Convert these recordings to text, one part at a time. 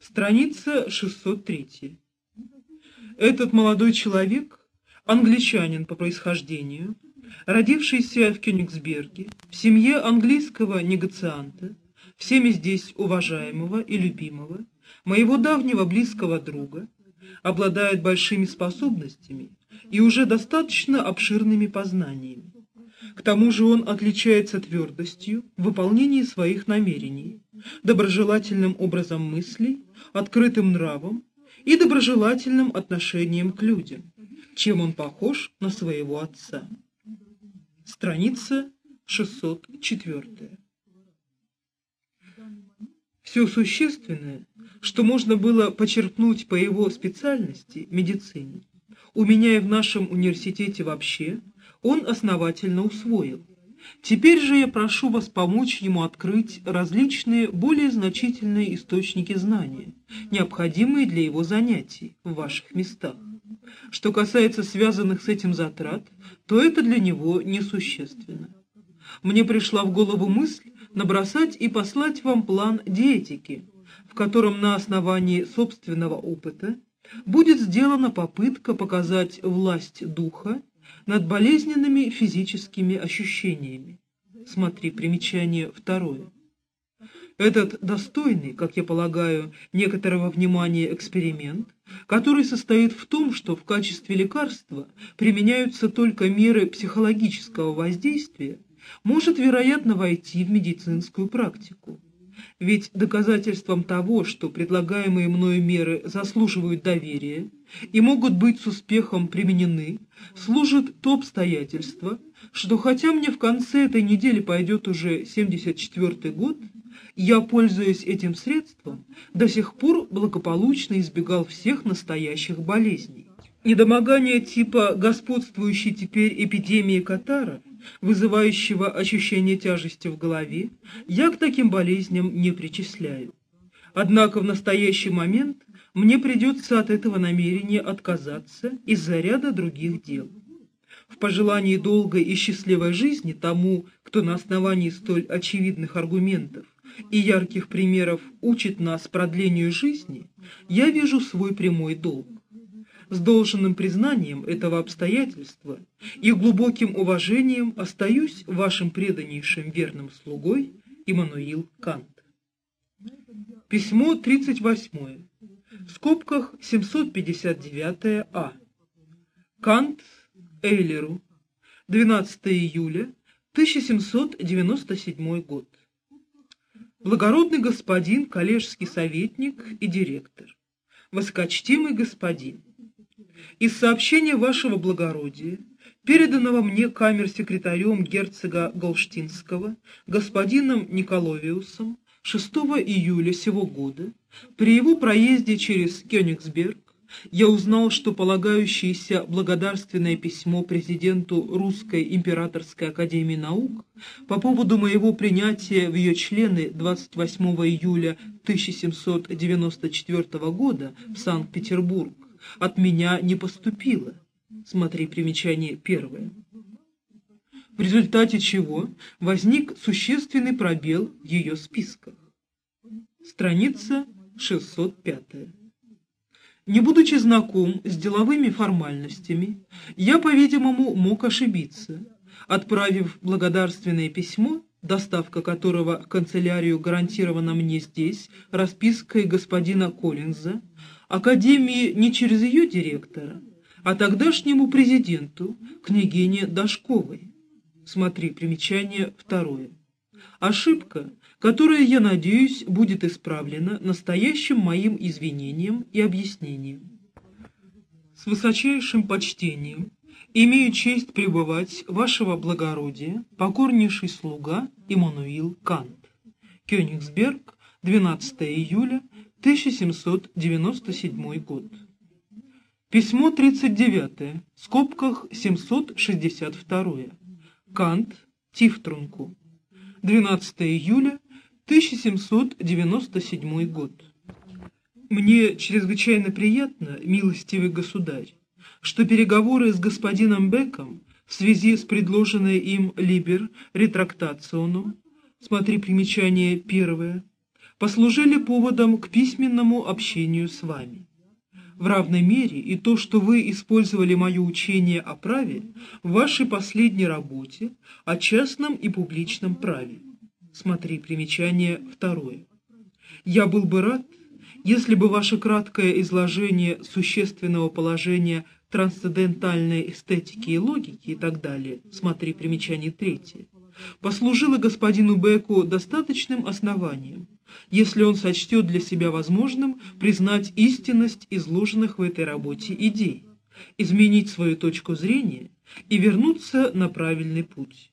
Страница 603. Этот молодой человек, англичанин по происхождению, родившийся в Кёнигсберге, в семье английского негацианта, всеми здесь уважаемого и любимого, моего давнего близкого друга, обладает большими способностями и уже достаточно обширными познаниями. К тому же он отличается твердостью в выполнении своих намерений, доброжелательным образом мыслей, открытым нравом и доброжелательным отношением к людям, чем он похож на своего отца. Страница 604. Все существенное, что можно было почерпнуть по его специальности, медицине, у меня и в нашем университете вообще, он основательно усвоил. Теперь же я прошу вас помочь ему открыть различные более значительные источники знания, необходимые для его занятий в ваших местах. Что касается связанных с этим затрат, то это для него несущественно. Мне пришла в голову мысль набросать и послать вам план диетики, в котором на основании собственного опыта будет сделана попытка показать власть духа над болезненными физическими ощущениями. Смотри примечание второе. Этот достойный, как я полагаю, некоторого внимания эксперимент, который состоит в том, что в качестве лекарства применяются только меры психологического воздействия, может, вероятно, войти в медицинскую практику. Ведь доказательством того, что предлагаемые мною меры заслуживают доверия и могут быть с успехом применены, служит то обстоятельство, что хотя мне в конце этой недели пойдет уже 74 год, я, пользуясь этим средством, до сих пор благополучно избегал всех настоящих болезней. Недомогание типа господствующей теперь эпидемии катара вызывающего ощущение тяжести в голове, я к таким болезням не причисляю. Однако в настоящий момент мне придется от этого намерения отказаться из-за ряда других дел. В пожелании долгой и счастливой жизни тому, кто на основании столь очевидных аргументов и ярких примеров учит нас продлению жизни, я вижу свой прямой долг с должным признанием этого обстоятельства и глубоким уважением остаюсь вашим преданнейшим верным слугой Иммануил Кант. Письмо 38. В скобках 759 А. Кант Эйлеру. 12 июля 1797 год. Благородный господин, коллежский советник и директор. Высокочтимый господин, из сообщения вашего благородия, переданного мне камер-секретарем герцога Голштинского, господином Николовиусом, 6 июля сего года, при его проезде через Кёнигсберг, я узнал, что полагающееся благодарственное письмо президенту Русской императорской академии наук по поводу моего принятия в ее члены 28 июля 1794 года в Санкт-Петербург от меня не поступило. Смотри примечание первое. В результате чего возник существенный пробел в ее списках. Страница 605. Не будучи знаком с деловыми формальностями, я, по-видимому, мог ошибиться, отправив благодарственное письмо, доставка которого канцелярию гарантирована мне здесь распиской господина Коллинза, Академии не через ее директора, а тогдашнему президенту, княгине Дашковой. Смотри, примечание второе. Ошибка, которая, я надеюсь, будет исправлена настоящим моим извинением и объяснением. С высочайшим почтением имею честь пребывать вашего благородия, покорнейший слуга Иммануил Кант. Кёнигсберг, 12 июля 1797 год. Письмо 39, в скобках 762. Кант, Тифтрунку. 12 июля 1797 год. Мне чрезвычайно приятно, милостивый государь, что переговоры с господином Беком в связи с предложенной им Либер ретрактационом, смотри примечание первое, послужили поводом к письменному общению с вами. В равной мере и то, что вы использовали мое учение о праве в вашей последней работе о частном и публичном праве. Смотри примечание второе. Я был бы рад, если бы ваше краткое изложение существенного положения трансцендентальной эстетики и логики и так далее, смотри примечание третье, послужило господину Беку достаточным основанием, если он сочтет для себя возможным признать истинность изложенных в этой работе идей, изменить свою точку зрения и вернуться на правильный путь.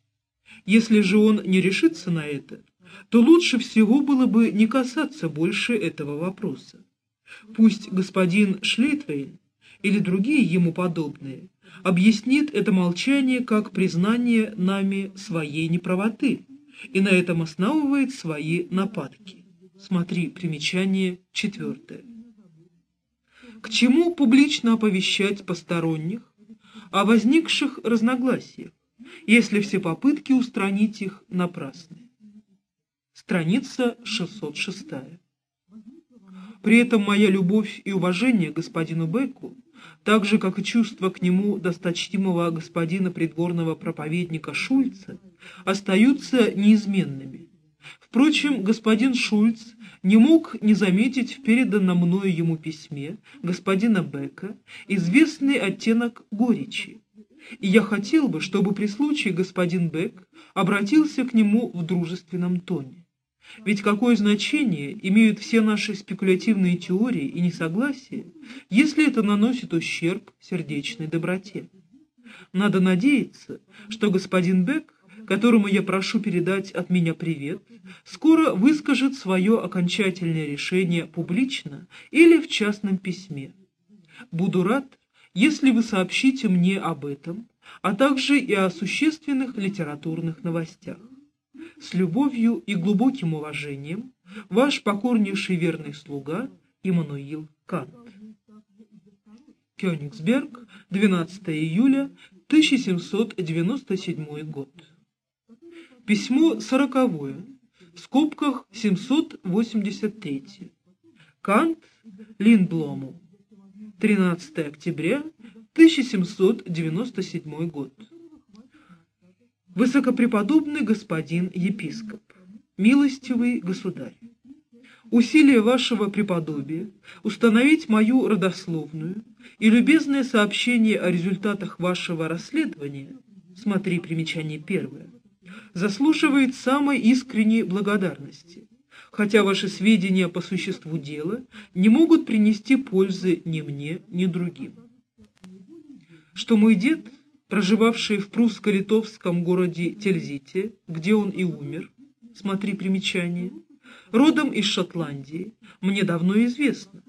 Если же он не решится на это, то лучше всего было бы не касаться больше этого вопроса. Пусть господин Шлейтвейн или другие ему подобные объяснит это молчание как признание нами своей неправоты и на этом основывает свои нападки. Смотри примечание четвертое. К чему публично оповещать посторонних о возникших разногласиях, если все попытки устранить их напрасны? Страница 606. При этом моя любовь и уважение господину Беку, так же, как и чувство к нему досточтимого господина придворного проповедника Шульца, остаются неизменными. Впрочем, господин Шульц не мог не заметить в переданном мною ему письме господина Бека известный оттенок горечи, и я хотел бы, чтобы при случае господин Бек обратился к нему в дружественном тоне. Ведь какое значение имеют все наши спекулятивные теории и несогласия, если это наносит ущерб сердечной доброте? Надо надеяться, что господин Бек, которому я прошу передать от меня привет, скоро выскажет свое окончательное решение публично или в частном письме. Буду рад, если вы сообщите мне об этом, а также и о существенных литературных новостях. С любовью и глубоким уважением, ваш покорнейший верный слуга Иммануил Кант. Кёнигсберг, 12 июля 1797 год. Письмо сороковое, в скобках 783. Кант Линблому. 13 октября 1797 год. Высокопреподобный господин епископ, милостивый государь, усилие вашего преподобия установить мою родословную и любезное сообщение о результатах вашего расследования, смотри примечание первое, заслуживает самой искренней благодарности, хотя ваши сведения по существу дела не могут принести пользы ни мне, ни другим. Что мой дед – проживавший в прусско-литовском городе Тельзите, где он и умер, смотри примечание, родом из Шотландии, мне давно известно,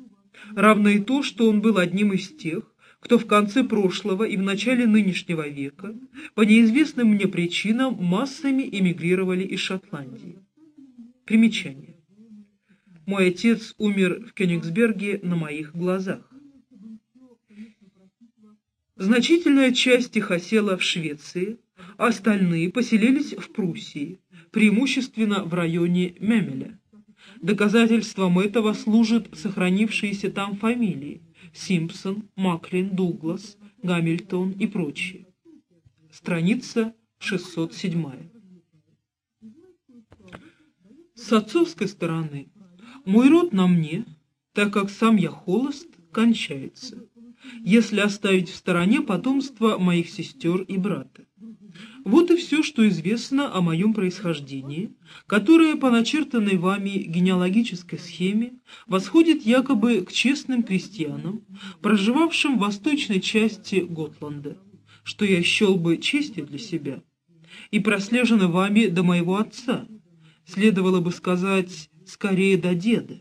равно и то, что он был одним из тех, кто в конце прошлого и в начале нынешнего века по неизвестным мне причинам массами эмигрировали из Шотландии. Примечание. Мой отец умер в Кёнигсберге на моих глазах. Значительная часть их осела в Швеции, а остальные поселились в Пруссии, преимущественно в районе Мемеля. Доказательством этого служат сохранившиеся там фамилии Симпсон, Маклин, Дуглас, Гамильтон и прочие. Страница 607. С отцовской стороны мой род на мне, так как сам я холост, кончается если оставить в стороне потомство моих сестер и брата. Вот и все, что известно о моем происхождении, которое по начертанной вами генеалогической схеме восходит якобы к честным крестьянам, проживавшим в восточной части Готланда, что я счел бы честью для себя, и прослежено вами до моего отца, следовало бы сказать, скорее до деда.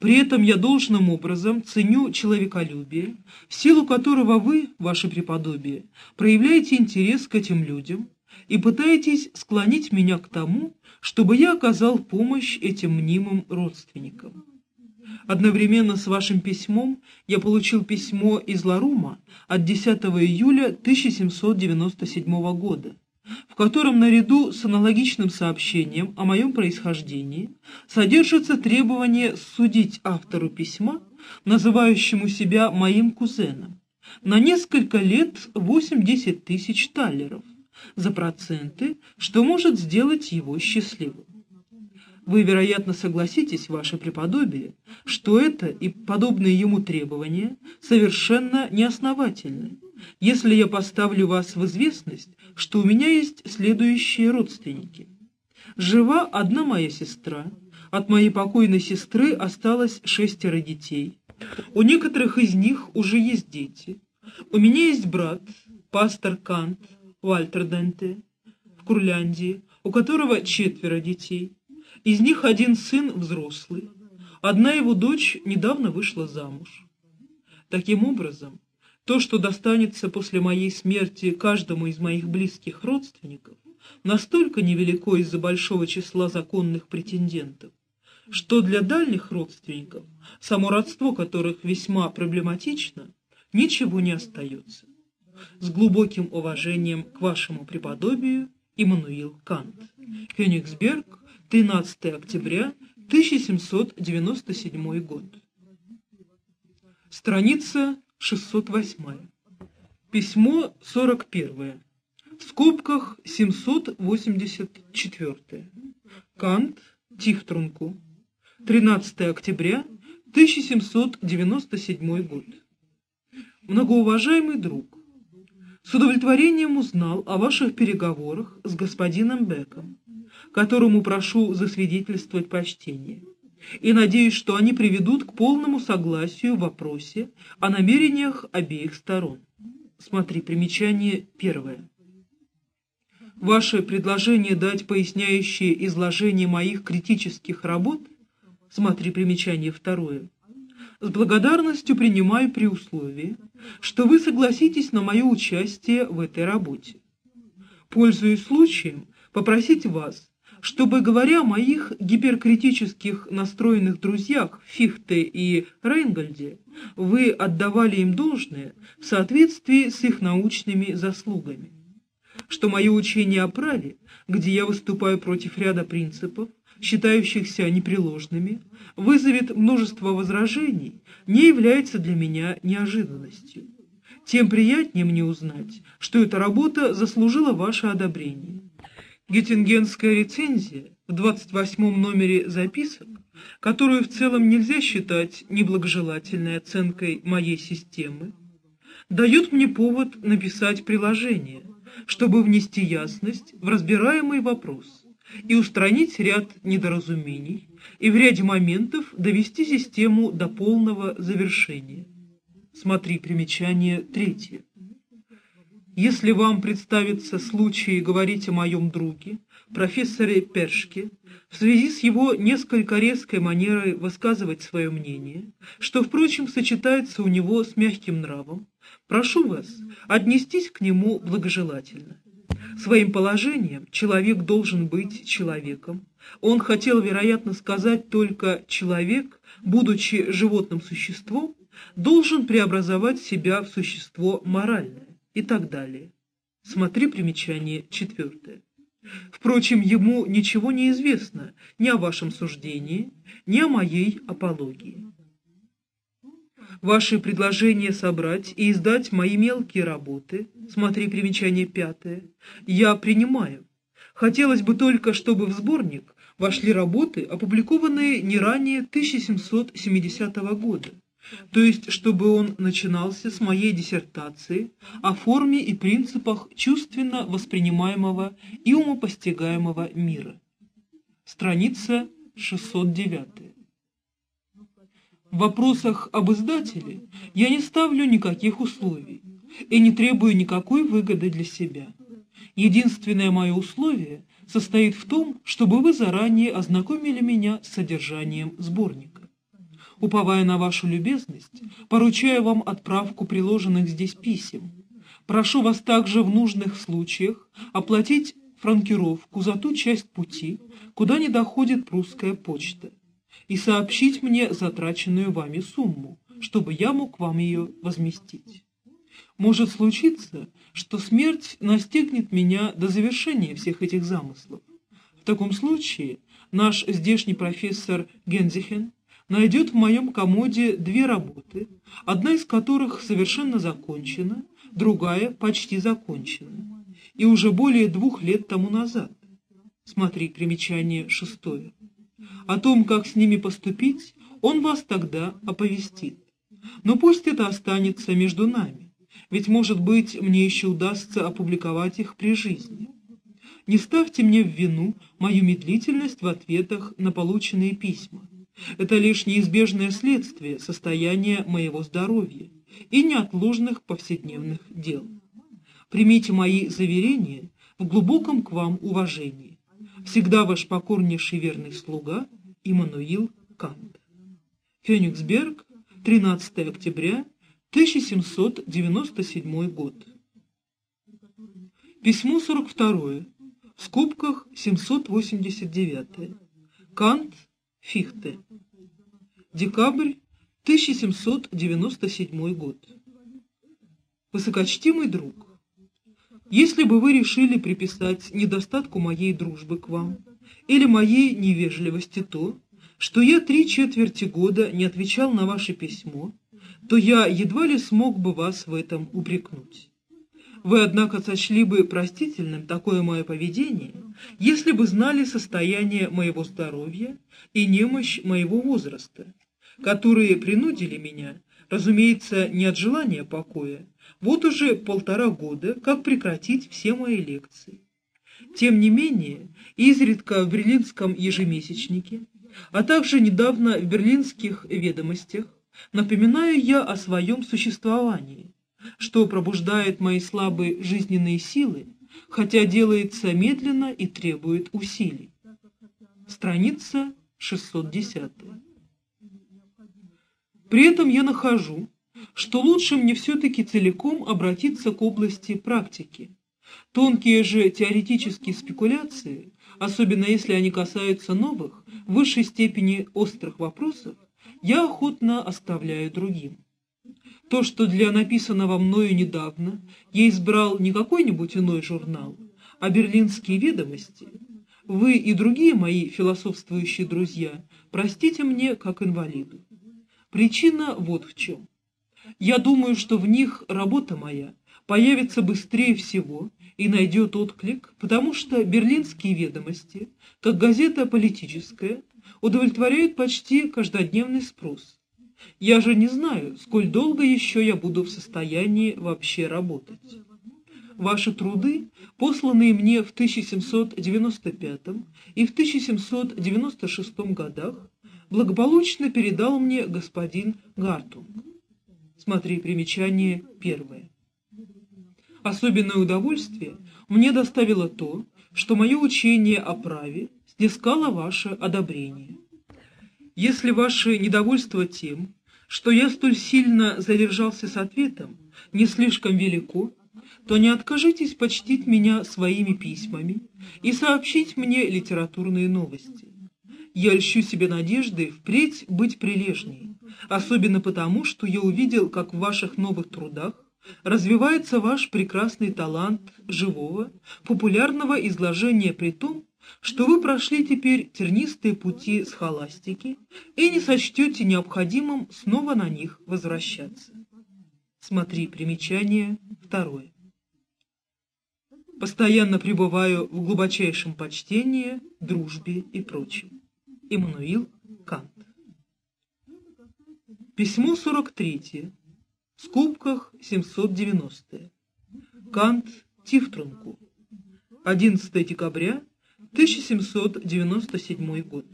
При этом я должным образом ценю человеколюбие, в силу которого вы, ваше преподобие, проявляете интерес к этим людям и пытаетесь склонить меня к тому, чтобы я оказал помощь этим мнимым родственникам. Одновременно с вашим письмом я получил письмо из Ларума от 10 июля 1797 года, в котором наряду с аналогичным сообщением о моем происхождении содержится требование судить автору письма, называющему себя моим кузеном, на несколько лет 80 тысяч талеров за проценты, что может сделать его счастливым. Вы, вероятно, согласитесь, ваше преподобие, что это и подобные ему требования совершенно неосновательны, если я поставлю вас в известность, что у меня есть следующие родственники. Жива одна моя сестра, от моей покойной сестры осталось шестеро детей, у некоторых из них уже есть дети. У меня есть брат, пастор Кант, Вальтер Денте, в Курляндии, у которого четверо детей. Из них один сын взрослый, одна его дочь недавно вышла замуж. Таким образом, то, что достанется после моей смерти каждому из моих близких родственников, настолько невелико из-за большого числа законных претендентов, что для дальних родственников, само родство которых весьма проблематично, ничего не остается. С глубоким уважением к вашему преподобию Иммануил Кант. Кёнигсберг, 13 октября 1797 год. Страница 608. Письмо 41. В скобках 784. Кант Тихтрунку. 13 октября 1797 год. Многоуважаемый друг, с удовлетворением узнал о ваших переговорах с господином Беком, которому прошу засвидетельствовать почтение, и надеюсь, что они приведут к полному согласию в вопросе о намерениях обеих сторон. Смотри, примечание первое. Ваше предложение дать поясняющее изложение моих критических работ, смотри, примечание второе, с благодарностью принимаю при условии, что вы согласитесь на мое участие в этой работе. Пользуясь случаем, попросить вас, чтобы, говоря о моих гиперкритических настроенных друзьях Фихте и Рейнгольде, вы отдавали им должное в соответствии с их научными заслугами. Что мое учение о праве, где я выступаю против ряда принципов, считающихся непреложными, вызовет множество возражений, не является для меня неожиданностью. Тем приятнее мне узнать, что эта работа заслужила ваше одобрение. Геттингенская рецензия в 28 номере записок, которую в целом нельзя считать неблагожелательной оценкой моей системы, дает мне повод написать приложение, чтобы внести ясность в разбираемый вопрос и устранить ряд недоразумений, и в ряде моментов довести систему до полного завершения. Смотри примечание третье. Если вам представится случай говорить о моем друге, профессоре Першке, в связи с его несколько резкой манерой высказывать свое мнение, что, впрочем, сочетается у него с мягким нравом, прошу вас отнестись к нему благожелательно. Своим положением человек должен быть человеком. Он хотел, вероятно, сказать только «человек, будучи животным существом, должен преобразовать себя в существо моральное» и так далее. Смотри примечание четвертое. Впрочем, ему ничего не известно ни о вашем суждении, ни о моей апологии. Ваши предложения собрать и издать мои мелкие работы, смотри примечание пятое, я принимаю. Хотелось бы только, чтобы в сборник вошли работы, опубликованные не ранее 1770 года, то есть чтобы он начинался с моей диссертации о форме и принципах чувственно воспринимаемого и умопостигаемого мира. Страница 609. В вопросах об издателе я не ставлю никаких условий и не требую никакой выгоды для себя. Единственное мое условие состоит в том, чтобы вы заранее ознакомили меня с содержанием сборника. Уповая на вашу любезность, поручаю вам отправку приложенных здесь писем. Прошу вас также в нужных случаях оплатить франкировку за ту часть пути, куда не доходит прусская почта и сообщить мне затраченную вами сумму, чтобы я мог вам ее возместить. Может случиться, что смерть настигнет меня до завершения всех этих замыслов. В таком случае наш здешний профессор Гензихен найдет в моем комоде две работы, одна из которых совершенно закончена, другая почти закончена, и уже более двух лет тому назад. Смотри примечание шестое. О том, как с ними поступить, он вас тогда оповестит. Но пусть это останется между нами, ведь, может быть, мне еще удастся опубликовать их при жизни. Не ставьте мне в вину мою медлительность в ответах на полученные письма. Это лишь неизбежное следствие состояния моего здоровья и неотложных повседневных дел. Примите мои заверения в глубоком к вам уважении. Всегда ваш покорнейший верный слуга Иммануил Кант. Кёнигсберг, 13 октября 1797 год. Письмо 42, в скобках 789. Кант, Фихте. Декабрь 1797 год. Высокочтимый друг, если бы вы решили приписать недостатку моей дружбы к вам или моей невежливости то, что я три четверти года не отвечал на ваше письмо, то я едва ли смог бы вас в этом упрекнуть. Вы, однако, сочли бы простительным такое мое поведение, если бы знали состояние моего здоровья и немощь моего возраста, которые принудили меня, разумеется, не от желания покоя, вот уже полтора года, как прекратить все мои лекции. Тем не менее, изредка в Берлинском ежемесячнике а также недавно в берлинских ведомостях, напоминаю я о своем существовании, что пробуждает мои слабые жизненные силы, хотя делается медленно и требует усилий. Страница 610. При этом я нахожу, что лучше мне все-таки целиком обратиться к области практики. Тонкие же теоретические спекуляции особенно если они касаются новых, в высшей степени острых вопросов, я охотно оставляю другим. То, что для написанного мною недавно я избрал не какой-нибудь иной журнал, а «Берлинские ведомости», вы и другие мои философствующие друзья простите мне как инвалиду. Причина вот в чем. Я думаю, что в них работа моя появится быстрее всего и найдет отклик, потому что «Берлинские ведомости», как газета политическая, удовлетворяют почти каждодневный спрос. Я же не знаю, сколь долго еще я буду в состоянии вообще работать. Ваши труды, посланные мне в 1795 и в 1796 годах, благополучно передал мне господин Гартунг. Смотри примечание первое. Особенное удовольствие мне доставило то, что мое учение о праве снискало ваше одобрение. Если ваше недовольство тем, что я столь сильно задержался с ответом, не слишком велико, то не откажитесь почтить меня своими письмами и сообщить мне литературные новости. Я льщу себе надежды впредь быть прилежней, особенно потому, что я увидел, как в ваших новых трудах развивается ваш прекрасный талант живого, популярного изложения при том, что вы прошли теперь тернистые пути схоластики и не сочтете необходимым снова на них возвращаться. Смотри примечание второе. Постоянно пребываю в глубочайшем почтении, дружбе и прочем. Иммануил Кант. Письмо 43 в скобках 790. Кант Тифтрунку. 11 декабря 1797 год.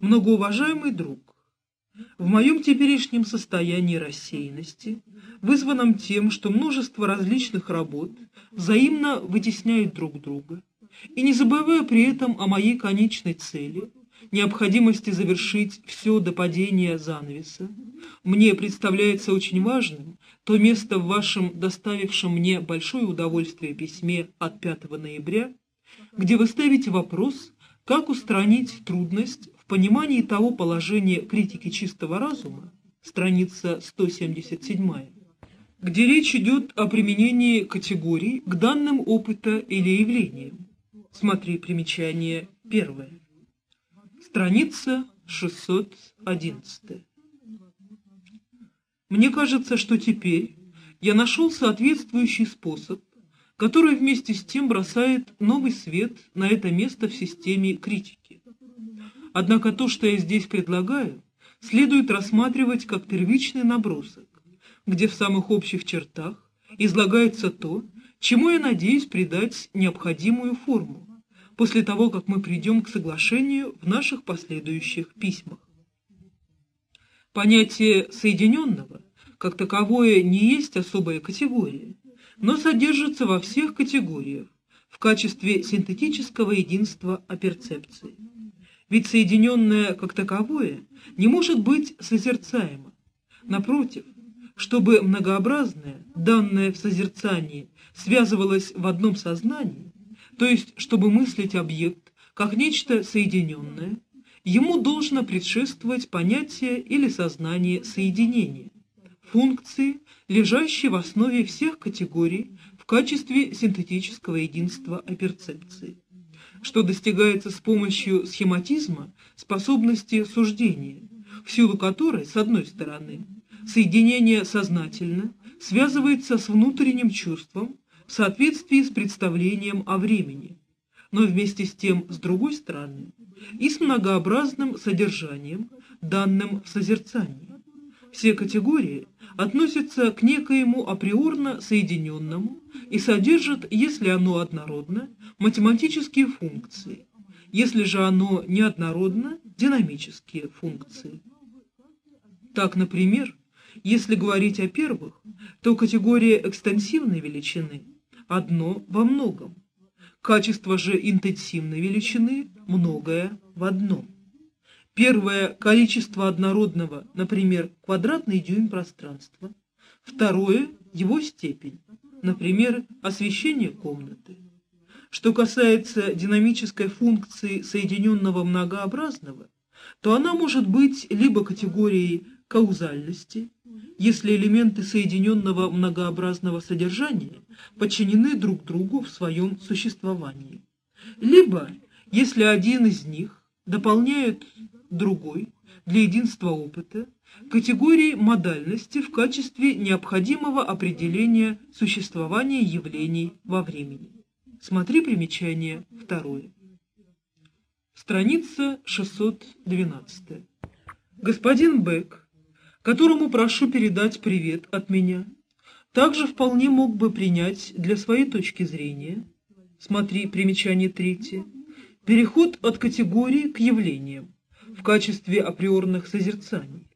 Многоуважаемый друг, в моем теперешнем состоянии рассеянности, вызванном тем, что множество различных работ взаимно вытесняют друг друга, и не забывая при этом о моей конечной цели – необходимости завершить все до падения занавеса, мне представляется очень важным то место в вашем доставившем мне большое удовольствие письме от 5 ноября, где вы ставите вопрос, как устранить трудность в понимании того положения критики чистого разума, страница 177, где речь идет о применении категорий к данным опыта или явлениям. Смотри примечание первое. Страница 611. Мне кажется, что теперь я нашел соответствующий способ, который вместе с тем бросает новый свет на это место в системе критики. Однако то, что я здесь предлагаю, следует рассматривать как первичный набросок, где в самых общих чертах излагается то, чему я надеюсь придать необходимую форму, после того, как мы придем к соглашению в наших последующих письмах. Понятие «соединенного» как таковое не есть особая категория, но содержится во всех категориях в качестве синтетического единства о перцепции. Ведь соединенное как таковое не может быть созерцаемо. Напротив, чтобы многообразное, данное в созерцании, связывалось в одном сознании, то есть чтобы мыслить объект как нечто соединенное, ему должно предшествовать понятие или сознание соединения, функции, лежащие в основе всех категорий в качестве синтетического единства о перцепции что достигается с помощью схематизма способности суждения, в силу которой, с одной стороны, соединение сознательно связывается с внутренним чувством в соответствии с представлением о времени, но вместе с тем, с другой стороны, и с многообразным содержанием, данным в созерцании. Все категории относятся к некоему априорно соединенному и содержат, если оно однородно, математические функции, если же оно неоднородно, динамические функции. Так, например, если говорить о первых, то категория экстенсивной величины – одно во многом, качество же интенсивной величины – многое в одном. Первое – количество однородного, например, квадратный дюйм пространства. Второе – его степень, например, освещение комнаты. Что касается динамической функции соединенного многообразного, то она может быть либо категорией каузальности, если элементы соединенного многообразного содержания подчинены друг другу в своем существовании, либо если один из них дополняет другой для единства опыта категории модальности в качестве необходимого определения существования явлений во времени. Смотри примечание второе. Страница 612. Господин Бек, которому прошу передать привет от меня, также вполне мог бы принять для своей точки зрения, смотри примечание третье, переход от категории к явлениям в качестве априорных созерцаний.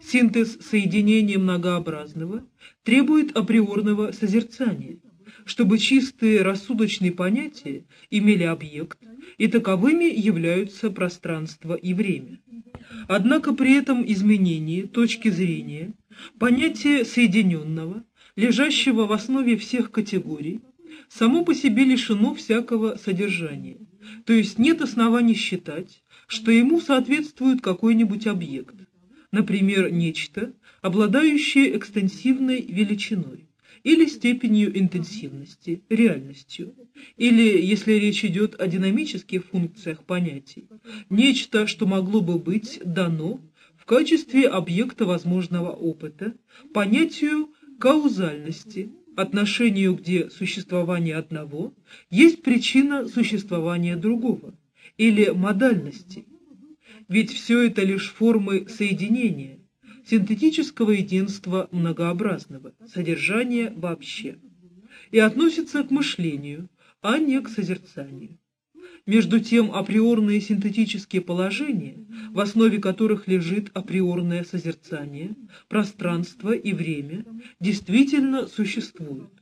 Синтез соединения многообразного требует априорного созерцания – чтобы чистые рассудочные понятия имели объект, и таковыми являются пространство и время. Однако при этом изменении точки зрения понятие соединенного, лежащего в основе всех категорий, само по себе лишено всякого содержания, то есть нет оснований считать, что ему соответствует какой-нибудь объект, например, нечто, обладающее экстенсивной величиной или степенью интенсивности, реальностью, или, если речь идет о динамических функциях понятий, нечто, что могло бы быть дано в качестве объекта возможного опыта, понятию каузальности, отношению, где существование одного есть причина существования другого, или модальности. Ведь все это лишь формы соединения, синтетического единства многообразного, содержания вообще, и относится к мышлению, а не к созерцанию. Между тем, априорные синтетические положения, в основе которых лежит априорное созерцание, пространство и время, действительно существуют,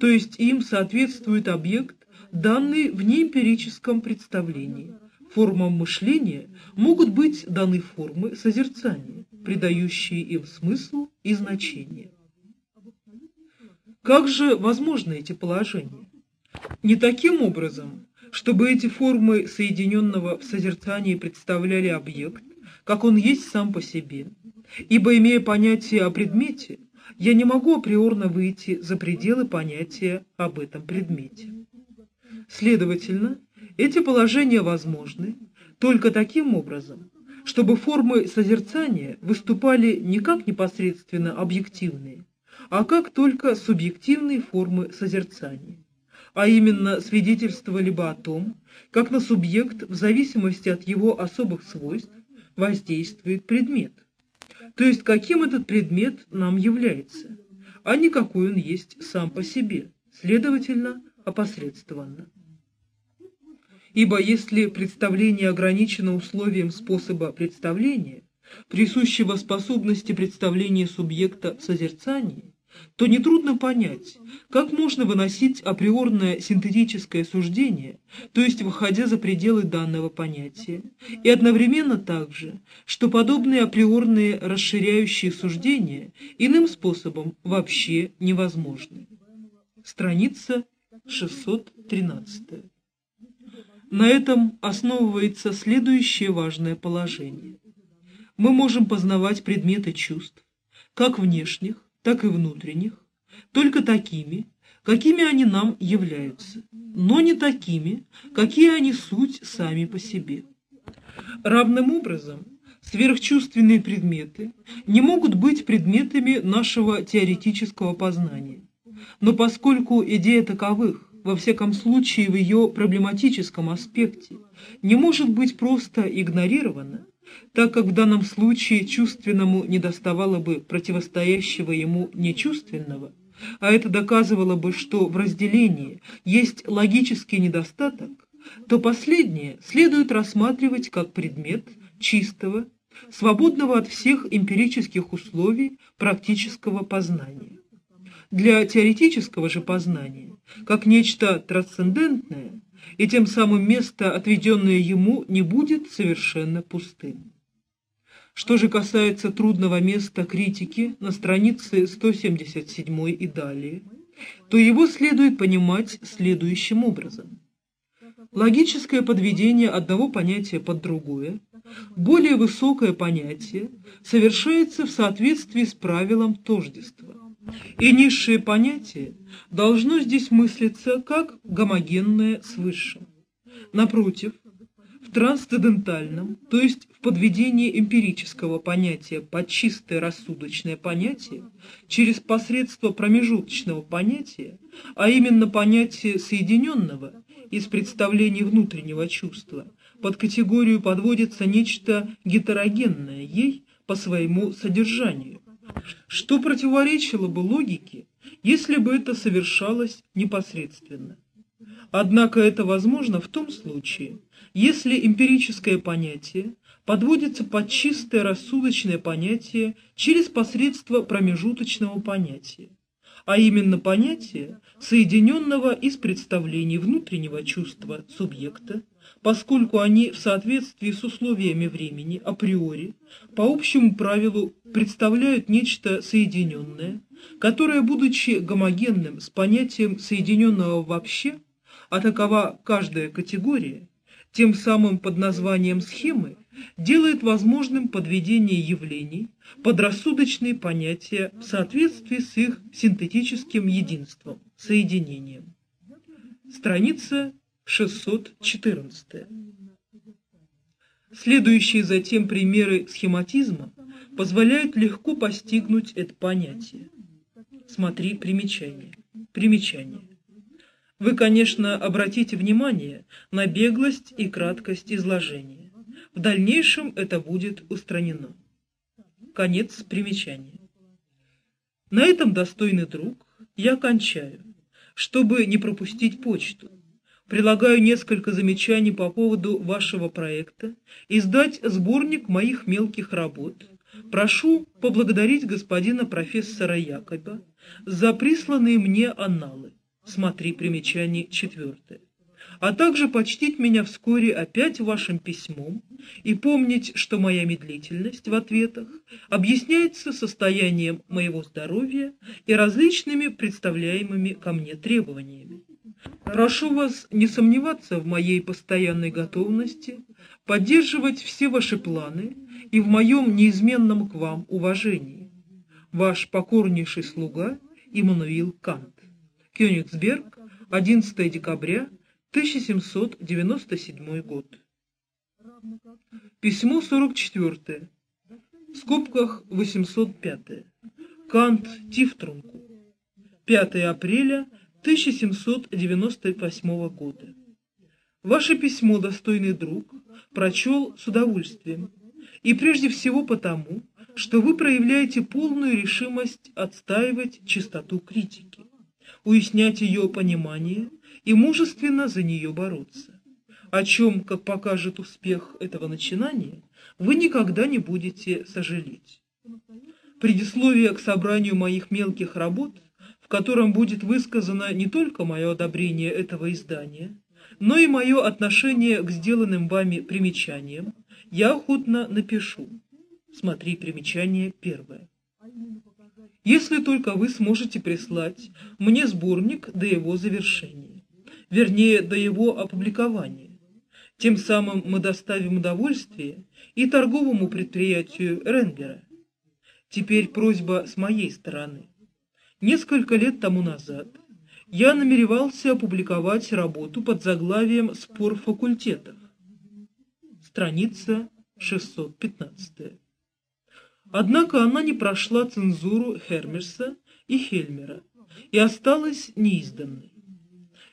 то есть им соответствует объект, данный в неэмпирическом представлении. Формам мышления могут быть даны формы созерцания, придающие им смысл и значение. Как же возможны эти положения? Не таким образом, чтобы эти формы соединенного в созерцании представляли объект, как он есть сам по себе, ибо, имея понятие о предмете, я не могу априорно выйти за пределы понятия об этом предмете. Следовательно, эти положения возможны только таким образом, чтобы формы созерцания выступали не как непосредственно объективные, а как только субъективные формы созерцания, а именно свидетельствовали бы о том, как на субъект в зависимости от его особых свойств воздействует предмет, то есть каким этот предмет нам является, а не какой он есть сам по себе, следовательно, опосредствованно. Ибо если представление ограничено условием способа представления, присущего способности представления субъекта в созерцании, то нетрудно понять, как можно выносить априорное синтетическое суждение, то есть выходя за пределы данного понятия, и одновременно также, что подобные априорные расширяющие суждения иным способом вообще невозможны. Страница 613. На этом основывается следующее важное положение. Мы можем познавать предметы чувств, как внешних, так и внутренних, только такими, какими они нам являются, но не такими, какие они суть сами по себе. Равным образом, сверхчувственные предметы не могут быть предметами нашего теоретического познания, но поскольку идея таковых, во всяком случае в ее проблематическом аспекте, не может быть просто игнорирована, так как в данном случае чувственному недоставало бы противостоящего ему нечувственного, а это доказывало бы, что в разделении есть логический недостаток, то последнее следует рассматривать как предмет чистого, свободного от всех эмпирических условий практического познания. Для теоретического же познания, как нечто трансцендентное, и тем самым место, отведенное ему, не будет совершенно пустым. Что же касается трудного места критики на странице 177 и далее, то его следует понимать следующим образом. Логическое подведение одного понятия под другое, более высокое понятие, совершается в соответствии с правилом тождества. И низшее понятие должно здесь мыслиться как гомогенное с высшим. Напротив, в трансцендентальном, то есть в подведении эмпирического понятия под чистое рассудочное понятие, через посредство промежуточного понятия, а именно понятия соединенного из представлений внутреннего чувства, под категорию подводится нечто гетерогенное ей по своему содержанию, что противоречило бы логике, если бы это совершалось непосредственно. Однако это возможно в том случае, если эмпирическое понятие подводится под чистое рассудочное понятие через посредство промежуточного понятия, а именно понятия, соединенного из представлений внутреннего чувства субъекта поскольку они в соответствии с условиями времени априори по общему правилу представляют нечто соединенное, которое, будучи гомогенным с понятием соединенного вообще, а такова каждая категория, тем самым под названием схемы, делает возможным подведение явлений под рассудочные понятия в соответствии с их синтетическим единством, соединением. Страница 614. Следующие затем примеры схематизма позволяют легко постигнуть это понятие. Смотри примечание. Примечание. Вы, конечно, обратите внимание на беглость и краткость изложения. В дальнейшем это будет устранено. Конец примечания. На этом, достойный друг, я кончаю, чтобы не пропустить почту прилагаю несколько замечаний по поводу вашего проекта, издать сборник моих мелких работ. Прошу поблагодарить господина профессора Якоба за присланные мне анналы. Смотри примечание четвертое. А также почтить меня вскоре опять вашим письмом и помнить, что моя медлительность в ответах объясняется состоянием моего здоровья и различными представляемыми ко мне требованиями. Прошу вас не сомневаться в моей постоянной готовности поддерживать все ваши планы и в моем неизменном к вам уважении. Ваш покорнейший слуга Иммануил Кант. Кёнигсберг, 11 декабря 1797 год. Письмо 44. В скобках 805. Кант Тифтрунку. 5 апреля 1798 года. Ваше письмо, достойный друг, прочел с удовольствием, и прежде всего потому, что вы проявляете полную решимость отстаивать чистоту критики, уяснять ее понимание и мужественно за нее бороться, о чем, как покажет успех этого начинания, вы никогда не будете сожалеть. Предисловие к собранию моих мелких работ, в котором будет высказано не только мое одобрение этого издания, но и мое отношение к сделанным вами примечаниям я охотно напишу. Смотри примечание первое. Если только вы сможете прислать мне сборник до его завершения, вернее, до его опубликования. Тем самым мы доставим удовольствие и торговому предприятию Ренгера. Теперь просьба с моей стороны. Несколько лет тому назад я намеревался опубликовать работу под заглавием «Спор факультетов». Страница 615. Однако она не прошла цензуру Хермерса и Хельмера и осталась неизданной.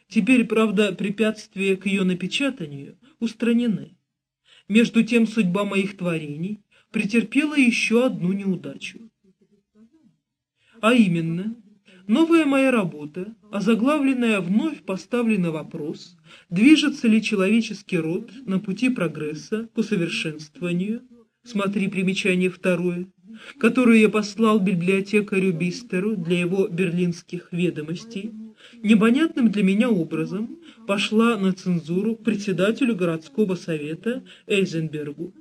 Теперь, правда, препятствия к ее напечатанию устранены. Между тем судьба моих творений претерпела еще одну неудачу. А именно, Новая моя работа, озаглавленная вновь поставленный вопрос, движется ли человеческий род на пути прогресса к усовершенствованию, смотри примечание второе, которое я послал библиотекарю Бистеру для его берлинских ведомостей, непонятным для меня образом пошла на цензуру председателю городского совета Эйзенбергу,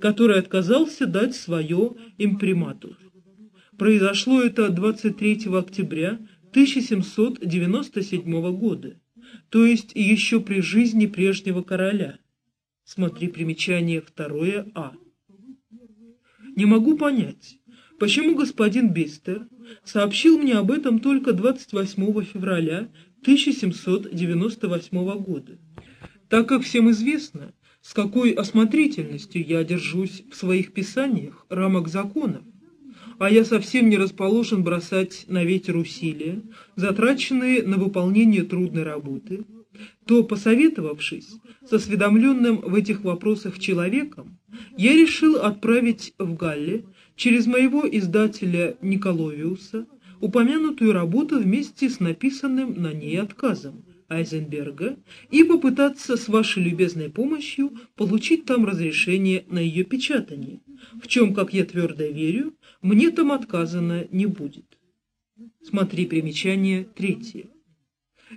который отказался дать свое имприматур. Произошло это 23 октября 1797 года, то есть еще при жизни прежнего короля. Смотри примечание второе А. Не могу понять, почему господин Бестер сообщил мне об этом только 28 февраля 1798 года, так как всем известно, с какой осмотрительностью я держусь в своих писаниях рамок законов, а я совсем не расположен бросать на ветер усилия, затраченные на выполнение трудной работы, то, посоветовавшись с осведомленным в этих вопросах человеком, я решил отправить в Галле через моего издателя Николовиуса упомянутую работу вместе с написанным на ней отказом Айзенберга и попытаться с вашей любезной помощью получить там разрешение на ее печатание, в чем, как я твердо верю, мне там отказано не будет. Смотри примечание третье.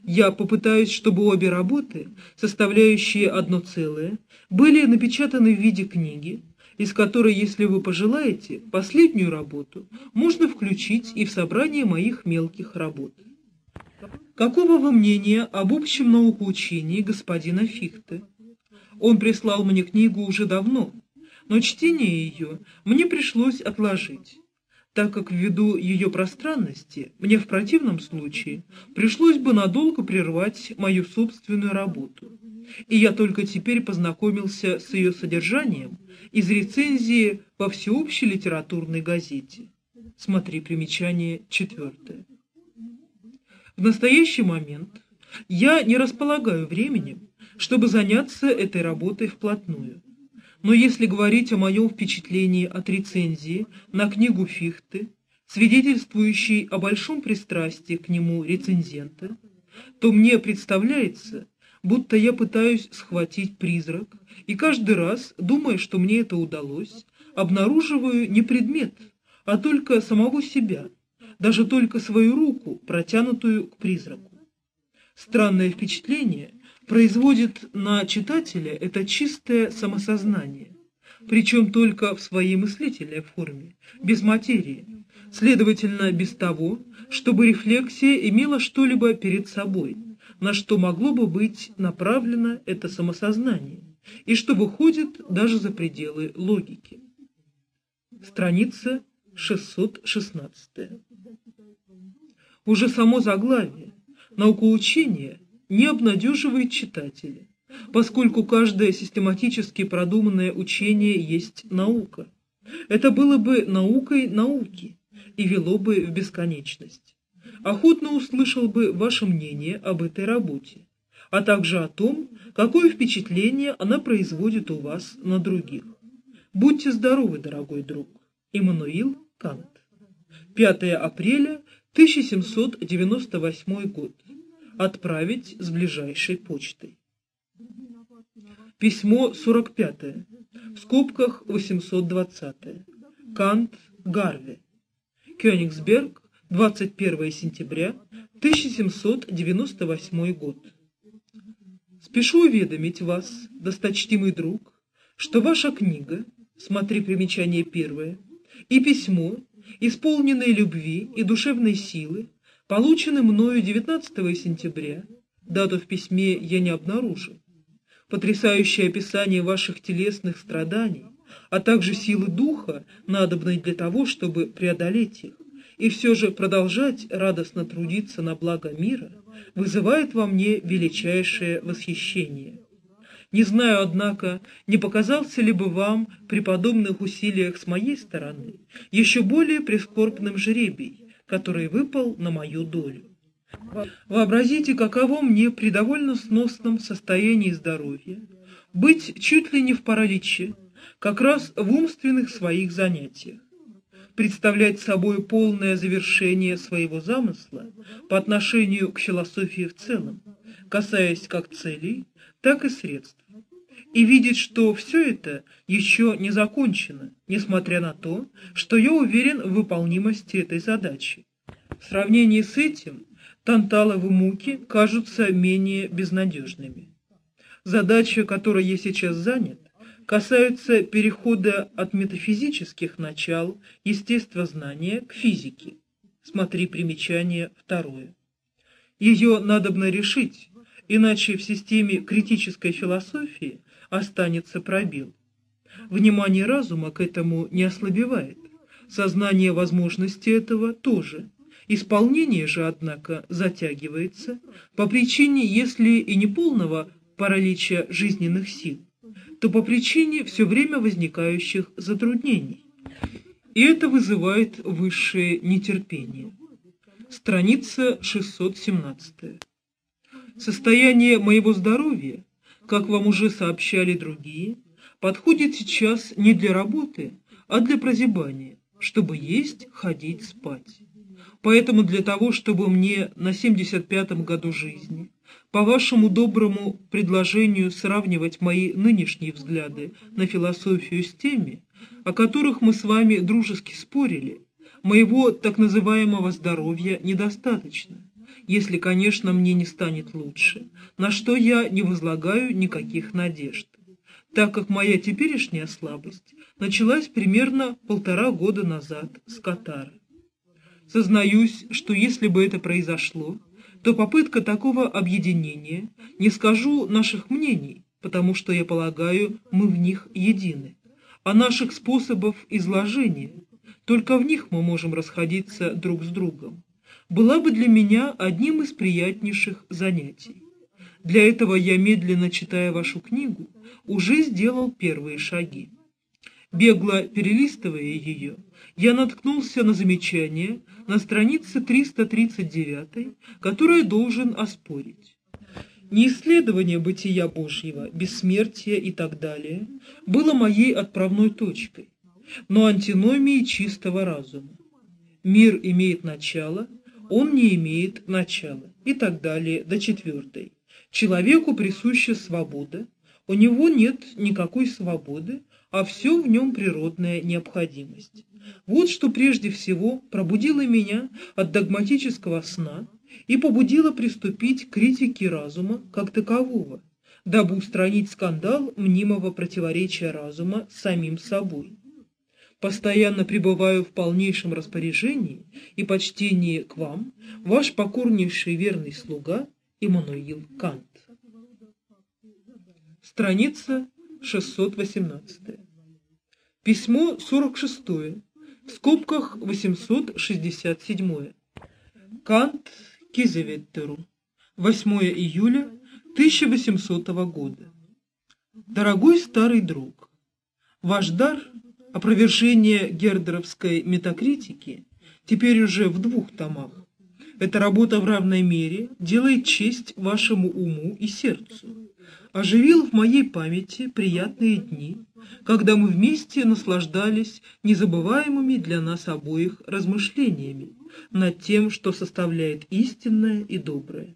Я попытаюсь, чтобы обе работы, составляющие одно целое, были напечатаны в виде книги, из которой, если вы пожелаете, последнюю работу можно включить и в собрание моих мелких работ. Какого вы мнения об общем наукоучении господина Фихте? Он прислал мне книгу уже давно, но чтение ее мне пришлось отложить, так как ввиду ее пространности мне в противном случае пришлось бы надолго прервать мою собственную работу. И я только теперь познакомился с ее содержанием из рецензии во всеобщей литературной газете. Смотри примечание четвертое. В настоящий момент я не располагаю временем, чтобы заняться этой работой вплотную. Но если говорить о моем впечатлении от рецензии на книгу Фихты, свидетельствующей о большом пристрастии к нему рецензента, то мне представляется, будто я пытаюсь схватить призрак, и каждый раз, думая, что мне это удалось, обнаруживаю не предмет, а только самого себя, даже только свою руку, протянутую к призраку. Странное впечатление производит на читателя это чистое самосознание, причем только в своей мыслительной форме, без материи, следовательно, без того, чтобы рефлексия имела что-либо перед собой, на что могло бы быть направлено это самосознание, и что выходит даже за пределы логики. Страница 616. Уже само заглавие «Наукоучение» не обнадеживает читателя, поскольку каждое систематически продуманное учение есть наука. Это было бы наукой науки и вело бы в бесконечность. Охотно услышал бы ваше мнение об этой работе, а также о том, какое впечатление она производит у вас на других. Будьте здоровы, дорогой друг. Иммануил Кант. 5 апреля 1798 год. Отправить с ближайшей почтой. Письмо 45. В скобках 820. Кант Гарве. Кёнигсберг, 21 сентября 1798 год. Спешу уведомить вас, досточтимый друг, что ваша книга, смотри примечание первое, и письмо, исполненные любви и душевной силы, получены мною 19 сентября, дату в письме я не обнаружил. Потрясающее описание ваших телесных страданий, а также силы духа, надобной для того, чтобы преодолеть их, и все же продолжать радостно трудиться на благо мира, вызывает во мне величайшее восхищение. Не знаю, однако, не показался ли бы вам при подобных усилиях с моей стороны еще более прискорбным жребий, который выпал на мою долю. Вообразите, каково мне при довольно сносном состоянии здоровья быть чуть ли не в параличе, как раз в умственных своих занятиях представлять собой полное завершение своего замысла по отношению к философии в целом, касаясь как целей, так и средств, и видеть, что все это еще не закончено, несмотря на то, что я уверен в выполнимости этой задачи. В сравнении с этим Танталовы муки кажутся менее безнадежными. Задача, которой я сейчас занят, касаются перехода от метафизических начал естествознания к физике. Смотри примечание второе. Ее надобно решить, иначе в системе критической философии останется пробел. Внимание разума к этому не ослабевает, сознание возможности этого тоже. Исполнение же, однако, затягивается по причине, если и не полного паралича жизненных сил, то по причине все время возникающих затруднений. И это вызывает высшее нетерпение. Страница 617. Состояние моего здоровья, как вам уже сообщали другие, подходит сейчас не для работы, а для прозябания, чтобы есть, ходить, спать. Поэтому для того, чтобы мне на 75-м году жизни по вашему доброму предложению сравнивать мои нынешние взгляды на философию с теми, о которых мы с вами дружески спорили, моего так называемого здоровья недостаточно, если, конечно, мне не станет лучше, на что я не возлагаю никаких надежд, так как моя теперешняя слабость началась примерно полтора года назад с катары. Сознаюсь, что если бы это произошло, то попытка такого объединения, не скажу наших мнений, потому что, я полагаю, мы в них едины, а наших способов изложения, только в них мы можем расходиться друг с другом, была бы для меня одним из приятнейших занятий. Для этого я, медленно читая вашу книгу, уже сделал первые шаги. Бегло перелистывая ее, я наткнулся на замечание на странице 339, которое должен оспорить. Не исследование бытия Божьего, бессмертия и так далее было моей отправной точкой, но антиномией чистого разума. Мир имеет начало, он не имеет начала и так далее до четвертой. Человеку присуща свобода, у него нет никакой свободы, а все в нем природная необходимость. Вот что прежде всего пробудило меня от догматического сна и побудило приступить к критике разума как такового, дабы устранить скандал мнимого противоречия разума самим собой. Постоянно пребываю в полнейшем распоряжении и почтении к вам, ваш покорнейший верный слуга Иммануил Кант. Страница 618. Письмо 46. в скобках 867. Кант Кизеветтеру. 8 июля 1800 года. Дорогой старый друг, ваш дар опровержение гердеровской метакритики теперь уже в двух томах. Эта работа в равной мере делает честь вашему уму и сердцу. Оживил в моей памяти приятные дни, когда мы вместе наслаждались незабываемыми для нас обоих размышлениями над тем, что составляет истинное и доброе.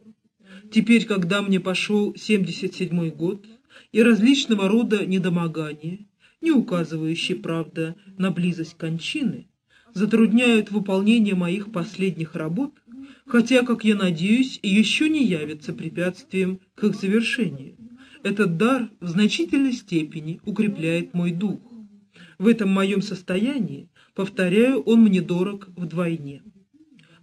Теперь, когда мне пошел 77-й год, и различного рода недомогания, не указывающие, правда, на близость кончины, затрудняют выполнение моих последних работ, хотя, как я надеюсь, еще не явятся препятствием к их завершению. Этот дар в значительной степени укрепляет мой дух. В этом моем состоянии, повторяю, он мне дорог вдвойне.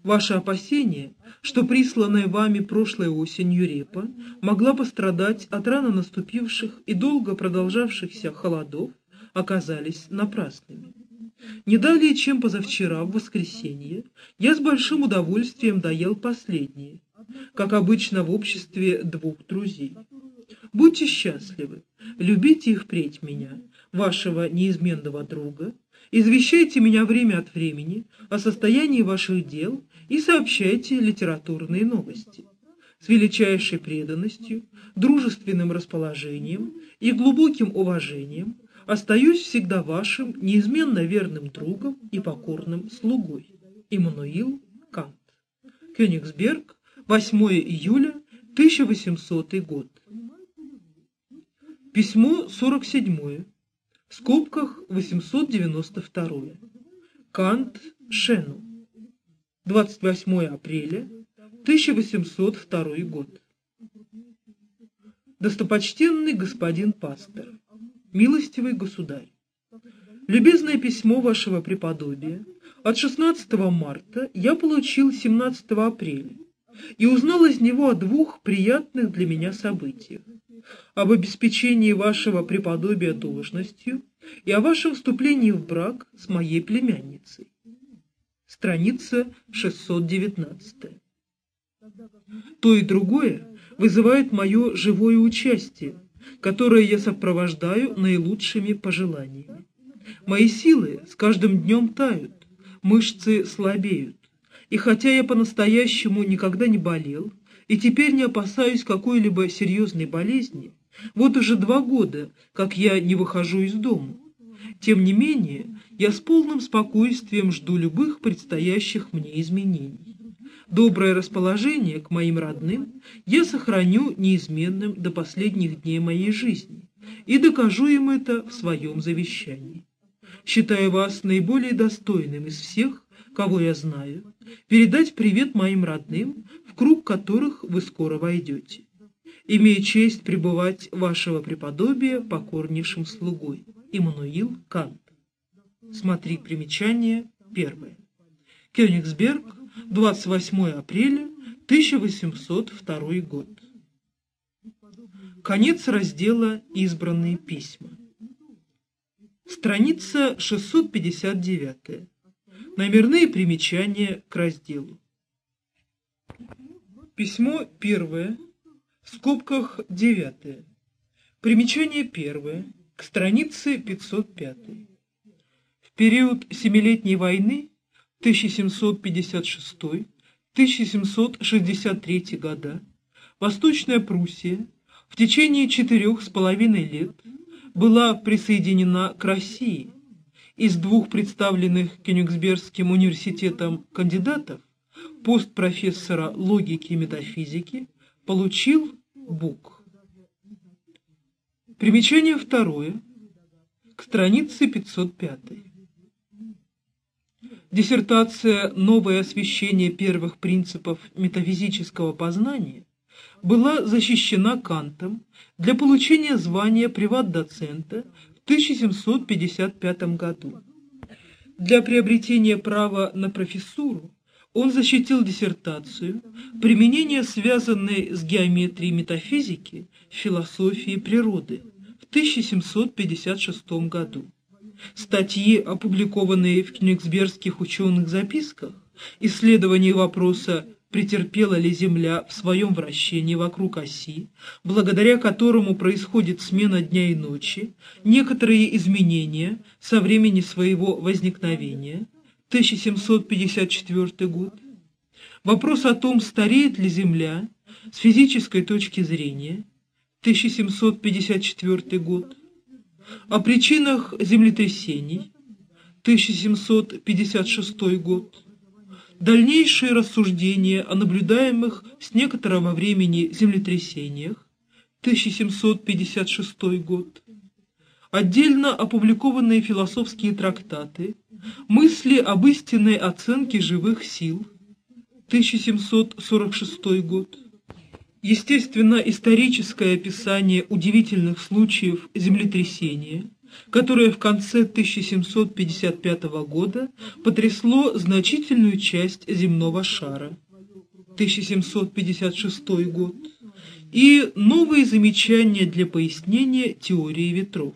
Ваше опасение, что присланная вами прошлой осенью репа могла пострадать от рано наступивших и долго продолжавшихся холодов, оказались напрасными. Не далее, чем позавчера, в воскресенье, я с большим удовольствием доел последние, как обычно в обществе двух друзей. Будьте счастливы, любите их впредь меня, вашего неизменного друга, извещайте меня время от времени о состоянии ваших дел и сообщайте литературные новости. С величайшей преданностью, дружественным расположением и глубоким уважением остаюсь всегда вашим неизменно верным другом и покорным слугой. Иммануил Кант. Кёнигсберг, 8 июля 1800 год. Письмо 47. В скобках 892. Кант Шену. 28 апреля 1802 год. Достопочтенный господин пастор, милостивый государь, любезное письмо вашего преподобия от 16 марта я получил 17 апреля и узнал из него о двух приятных для меня событиях. Об обеспечении вашего преподобия должностью и о вашем вступлении в брак с моей племянницей страница 619. То и другое вызывает мое живое участие, которое я сопровождаю наилучшими пожеланиями. Мои силы с каждым днем тают, мышцы слабеют, и хотя я по-настоящему никогда не болел, и теперь не опасаюсь какой-либо серьезной болезни, вот уже два года, как я не выхожу из дома. Тем не менее, я с полным спокойствием жду любых предстоящих мне изменений. Доброе расположение к моим родным я сохраню неизменным до последних дней моей жизни и докажу им это в своем завещании. Считаю вас наиболее достойным из всех, кого я знаю, передать привет моим родным, в круг которых вы скоро войдете. Имею честь пребывать вашего преподобия покорнейшим слугой. Иммануил Кант. Смотри примечание первое. Кёнигсберг, 28 апреля 1802 год. Конец раздела «Избранные письма». Страница 659. Номерные примечания к разделу. Письмо первое, в скобках девятое. Примечание первое, к странице 505 период Семилетней войны 1756-1763 года Восточная Пруссия в течение четырех с половиной лет была присоединена к России. Из двух представленных Кёнигсбергским университетом кандидатов пост профессора логики и метафизики получил Бук. Примечание второе, к странице 505. Диссертация «Новое освещение первых принципов метафизического познания» была защищена Кантом для получения звания приват-доцента в 1755 году. Для приобретения права на профессуру он защитил диссертацию «Применение, связанное с геометрией метафизики философии природы» в 1756 году. Статьи, опубликованные в кёнигсбергских ученых записках, исследование вопроса претерпела ли Земля в своем вращении вокруг оси, благодаря которому происходит смена дня и ночи, некоторые изменения со времени своего возникновения, 1754 год, вопрос о том, стареет ли Земля с физической точки зрения, 1754 год, о причинах землетрясений, 1756 год, Дальнейшие рассуждения о наблюдаемых с некоторого времени землетрясениях, 1756 год, отдельно опубликованные философские трактаты, мысли об истинной оценке живых сил, 1746 год, естественно-историческое описание удивительных случаев землетрясения, которое в конце 1755 года потрясло значительную часть земного шара. 1756 год. И новые замечания для пояснения теории ветров.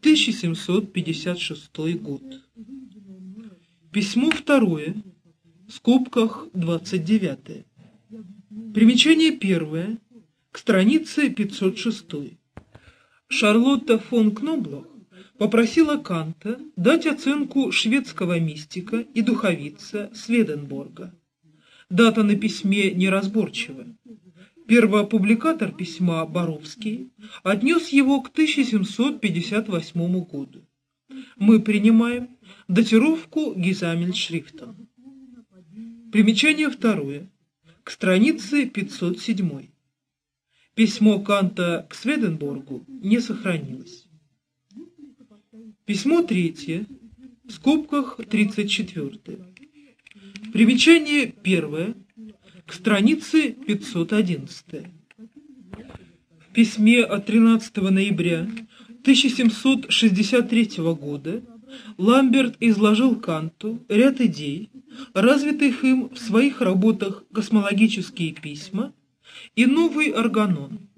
1756 год. Письмо второе, в скобках 29. Примечание первое, к странице 506. Шарлотта фон Кноблох попросила Канта дать оценку шведского мистика и духовица Сведенборга. Дата на письме неразборчива. Первопубликатор письма Боровский отнес его к 1758 году. Мы принимаем датировку Гизамельшрифтом. Примечание второе. К странице 507. Письмо Канта к Сведенборгу не сохранилось. Письмо третье, в скобках 34. Примечание первое, к странице 511. В письме от 13 ноября 1763 года Ламберт изложил Канту ряд идей, развитых им в своих работах «Космологические письма» и «Новый органон»,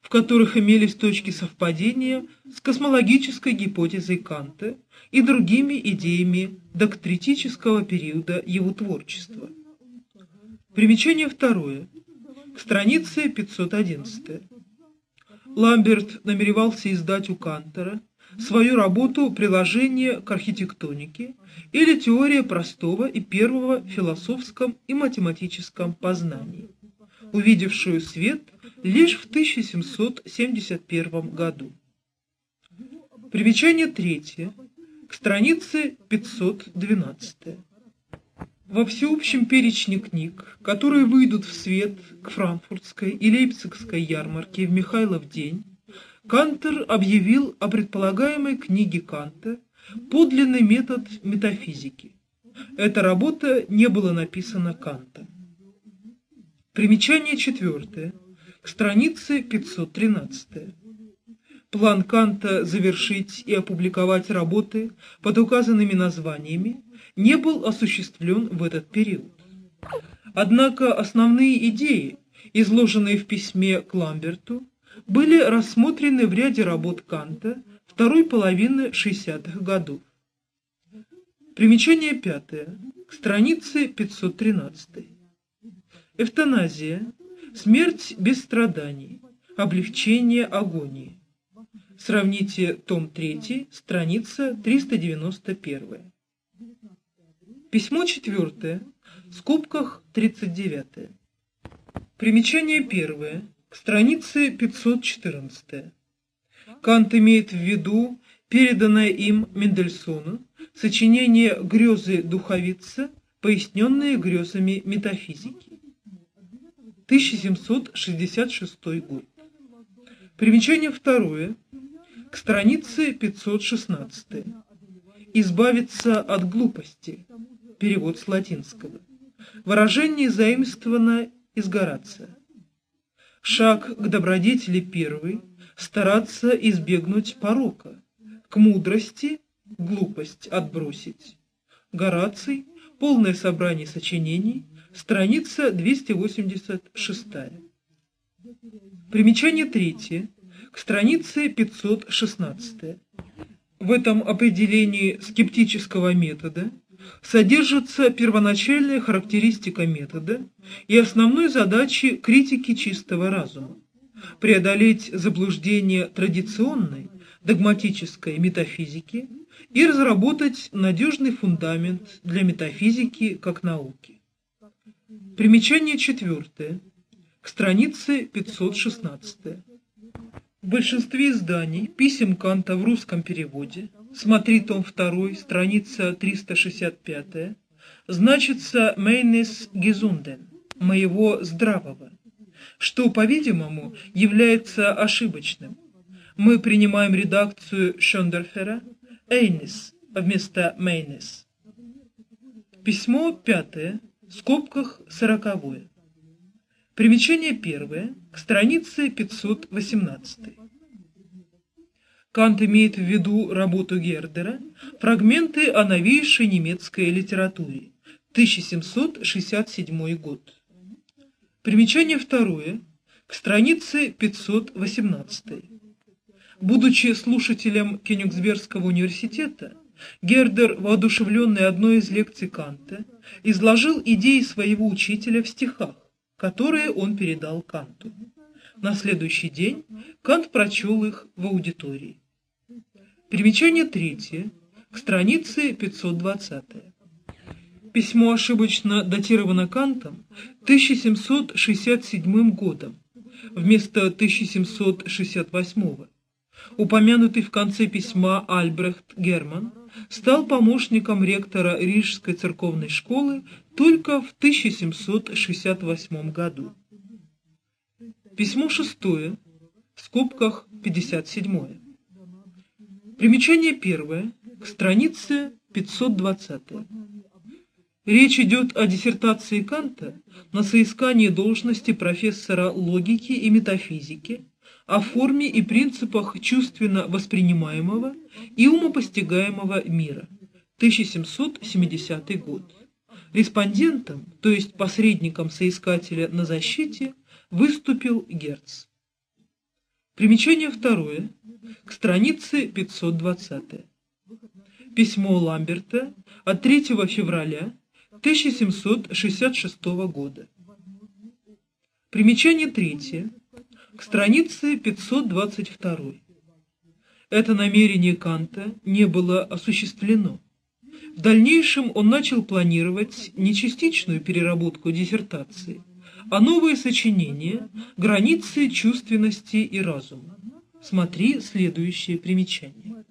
в которых имелись точки совпадения с космологической гипотезой Канта и другими идеями доктритического периода его творчества. Примечание второе. К странице 511. Ламберт намеревался издать у Кантера свою работу «Приложение к архитектонике» или «Теория простого и первого философском и математическом познании», увидевшую свет лишь в 1771 году. Примечание третье, к странице 512. Во всеобщем перечне книг, которые выйдут в свет к франкфуртской и лейпцигской ярмарке в Михайлов день, Кантер объявил о предполагаемой книге Канта «Подлинный метод метафизики». Эта работа не была написана Кантом. Примечание четвертое, к странице 513. План Канта завершить и опубликовать работы под указанными названиями не был осуществлен в этот период. Однако основные идеи, изложенные в письме к Ламберту, были рассмотрены в ряде работ Канта второй половины 60-х годов. Примечание пятое, к странице 513. Эвтаназия, смерть без страданий, облегчение агонии. Сравните том 3, страница 391. Письмо 4, в скобках 39. Примечание 1, к странице 514. Кант имеет в виду переданное им Мендельсону сочинение «Грезы духовица», поясненные грезами метафизики. 1766 год. Примечание второе, к странице 516. «Избавиться от глупости». Перевод с латинского. Выражение заимствовано из Горация. Шаг к добродетели первый – стараться избегнуть порока, к мудрости – глупость отбросить. Гораций, полное собрание сочинений, страница 286. Примечание третье – к странице 516. В этом определении скептического метода содержится первоначальная характеристика метода и основной задачи критики чистого разума – преодолеть заблуждение традиционной, догматической метафизики и разработать надежный фундамент для метафизики как науки. Примечание четвертое, к странице 516. В большинстве изданий писем Канта в русском переводе, смотри том 2, страница 365, значится «Мейнес Гезунден» – «моего здравого», что, по-видимому, является ошибочным. Мы принимаем редакцию Шондерфера «Эйнис» вместо «Мейнес». Письмо пятое, в скобках сороковое. Примечание первое, к странице 518. Кант имеет в виду работу Гердера «Фрагменты о новейшей немецкой литературе», 1767 год. Примечание второе, к странице 518. Будучи слушателем Кёнигсбергского университета, Гердер, воодушевленный одной из лекций Канта, изложил идеи своего учителя в стихах, которые он передал Канту. На следующий день Кант прочел их в аудитории. Примечание третье, к странице 520. Письмо ошибочно датировано Кантом 1767 годом вместо 1768. Упомянутый в конце письма Альбрехт Герман стал помощником ректора Рижской церковной школы только в 1768 году. Письмо шестое, в скобках 57. Примечание первое, к странице 520. Речь идет о диссертации Канта на соискании должности профессора логики и метафизики, о форме и принципах чувственно воспринимаемого и умопостигаемого мира, 1770 год. Респондентом, то есть посредником соискателя на защите, выступил Герц. Примечание второе, к странице 520. Письмо Ламберта от 3 февраля 1766 года. Примечание третье, к странице 522. Это намерение Канта не было осуществлено. В дальнейшем он начал планировать не частичную переработку диссертации, а новые сочинения «Границы чувственности и разума». Смотри следующее примечание.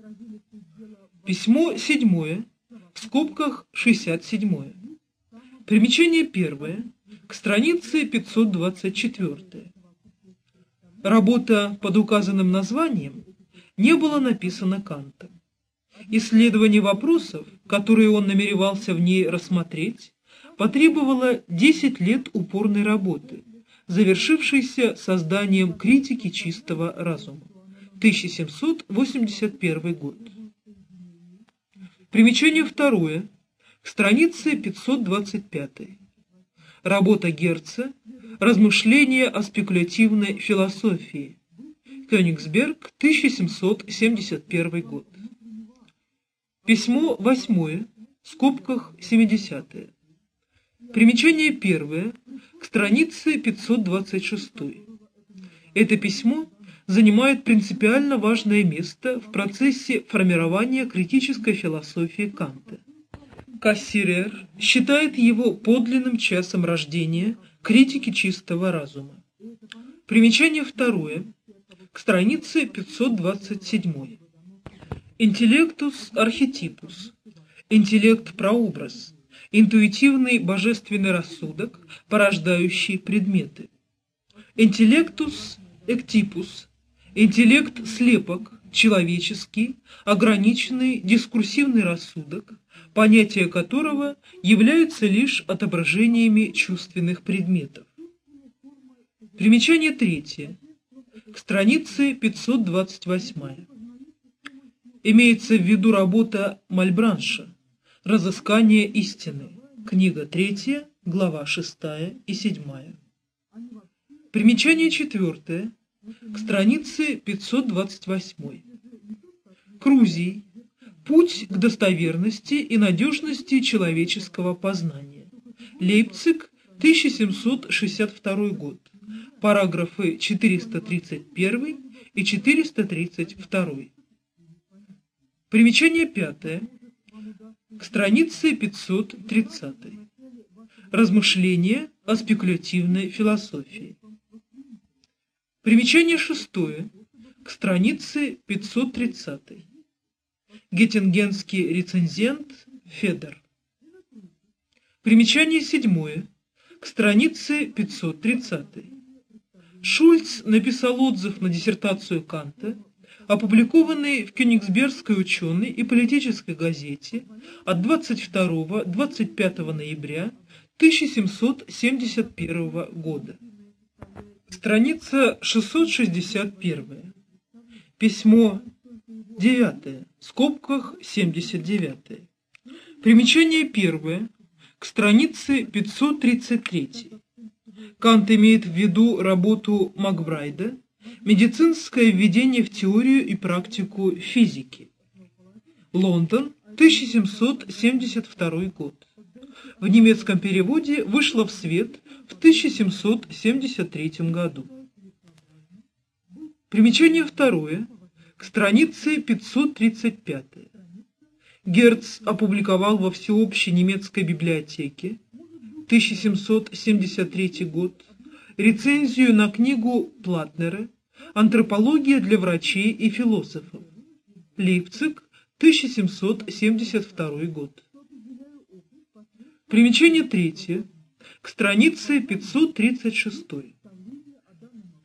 Письмо седьмое, в скобках 67. Примечание первое, к странице 524. Работа под указанным названием не была написана Кантом. Исследование вопросов, которые он намеревался в ней рассмотреть, потребовало 10 лет упорной работы, завершившейся созданием критики чистого разума. 1781 год. Примечание второе, к странице 525. Работа Герца «Размышления о спекулятивной философии». Кёнигсберг, 1771 год. Письмо восьмое, в скобках 70 -е. Примечание первое, к странице 526. Это письмо занимает принципиально важное место в процессе формирования критической философии Канта. Кассирер считает его подлинным часом рождения критики чистого разума. Примечание второе, к странице 527. Интеллектус архетипус, интеллект-прообраз, интуитивный божественный рассудок, порождающий предметы. Интеллектус эктипус, интеллект-слепок, человеческий, ограниченный дискурсивный рассудок, понятия которого являются лишь отображениями чувственных предметов. Примечание третье. К странице 528. Имеется в виду работа Мальбранша «Разыскание истины», книга 3, глава 6 и 7. Примечание четвертое, к странице 528. Крузий, Путь к достоверности и надежности человеческого познания. Лейпциг, 1762 год. Параграфы 431 и 432. Примечание пятое. К странице 530. Размышления о спекулятивной философии. Примечание шестое. К странице 530. Геттингенский рецензент Федор. Примечание седьмое. К странице 530. Шульц написал отзыв на диссертацию Канта, опубликованный в Кёнигсбергской ученой и политической газете от 22-25 ноября 1771 года. Страница 661. Письмо 9. В скобках 79. Примечание первое. К странице 533. Кант имеет в виду работу Макбрайда «Медицинское введение в теорию и практику физики». Лондон, 1772 год. В немецком переводе вышло в свет в 1773 году. Примечание второе, к странице 535. Герц опубликовал во всеобщей немецкой библиотеке 1773 год, рецензию на книгу Платнера «Антропология для врачей и философов», Лейпциг, 1772 год. Примечание третье, к странице 536.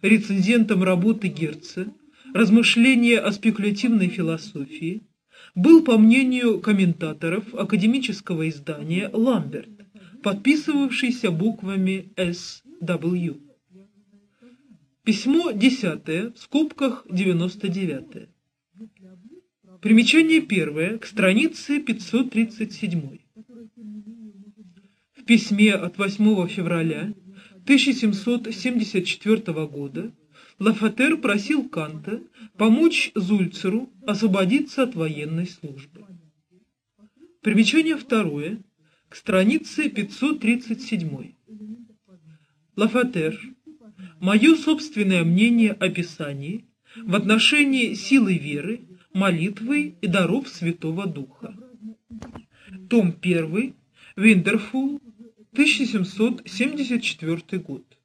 Рецензентом работы Герца «Размышления о спекулятивной философии» был, по мнению комментаторов академического издания, Ламберт, подписывавшийся буквами «СW». Письмо 10, в скобках 99. Примечание первое, к странице 537. В письме от 8 февраля 1774 года Лафатер просил Канта помочь Зульцеру освободиться от военной службы. Примечание второе, к странице 537. Лафатер. Мое собственное мнение о Писании в отношении силы веры, молитвы и даров Святого Духа. Том 1. Виндерфул. 1774 год.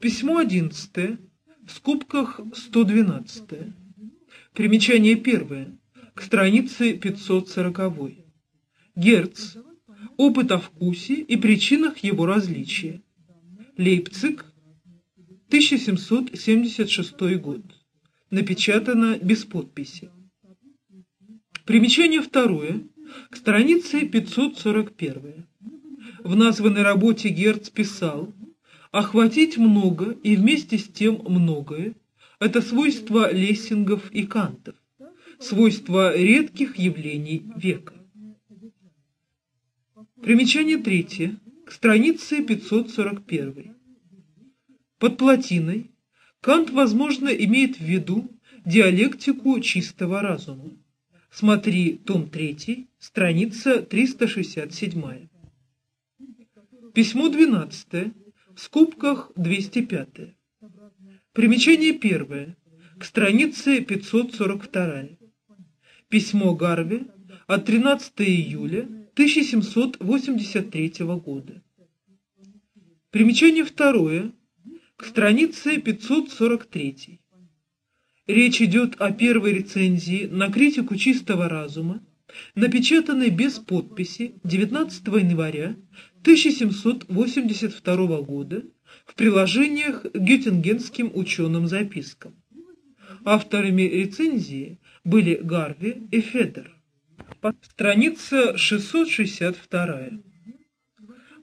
Письмо 11. В скобках 112. Примечание первое. К странице 540. Герц. Опыт о вкусе и причинах его различия. Лейпциг, 1776 год. Напечатано без подписи. Примечание второе. К странице 541. В названной работе Герц писал «Охватить много и вместе с тем многое – это свойство лессингов и кантов, свойство редких явлений века». Примечание третье, к странице 541. Под плотиной Кант, возможно, имеет в виду диалектику чистого разума. Смотри том 3, страница 367. Письмо 12, в скобках 205. Примечание первое, к странице 542. Письмо Гарви от 13 июля 1783 года. Примечание второе, к странице 543. Речь идет о первой рецензии на критику чистого разума, напечатанной без подписи 19 января 1782 года в приложениях к геттингенским ученым запискам. Авторами рецензии были Гарви и Федер. Страница 662.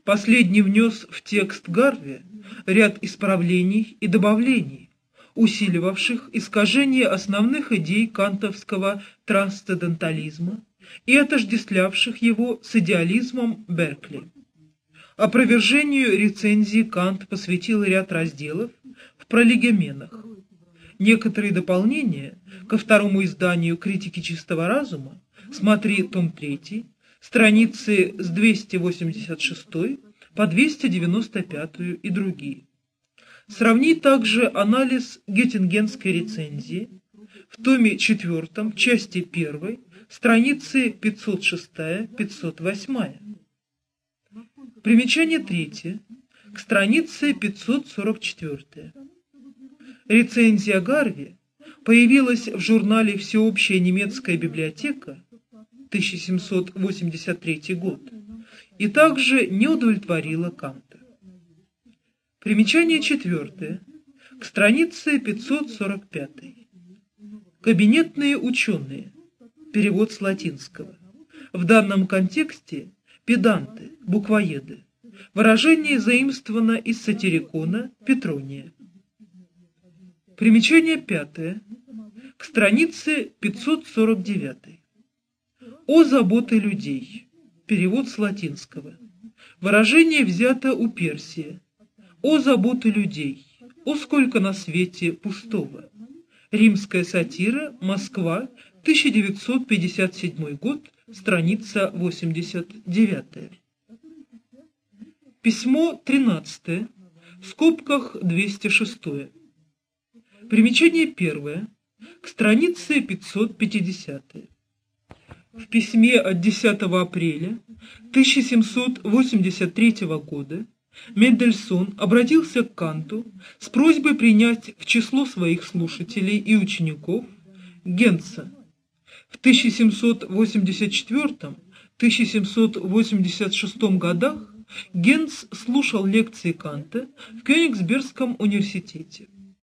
Последний внес в текст Гарви ряд исправлений и добавлений, усиливавших искажение основных идей кантовского трансцендентализма и отождествлявших его с идеализмом Беркли. Опровержению рецензии Кант посвятил ряд разделов в пролегоменах. Некоторые дополнения ко второму изданию «Критики чистого разума» Смотри том 3, страницы с 286 по 295 и другие. Сравни также анализ Геттингенской рецензии в томе 4, части 1, страницы 506-508. Примечание третье, к странице 544. Рецензия Гарви появилась в журнале «Всеобщая немецкая библиотека» 1783 год и также не удовлетворила Канта. Примечание четвертое, к странице 545. Кабинетные ученые. Перевод с латинского. В данном контексте педанты, буквоеды. Выражение заимствовано из сатирикона Петрония. Примечание пятое, к странице 549. О заботе людей. Перевод с латинского. Выражение взято у Персия. О заботе людей. О сколько на свете пустого. Римская сатира, Москва, 1957 год, страница 89. Письмо 13, в скобках 206. Примечание первое, к странице 550. В письме от 10 апреля 1783 года Мендельсон обратился к Канту с просьбой принять в число своих слушателей и учеников Генца. В 1784-1786 годах Генц слушал лекции Канта в Кёнигсбергском университете.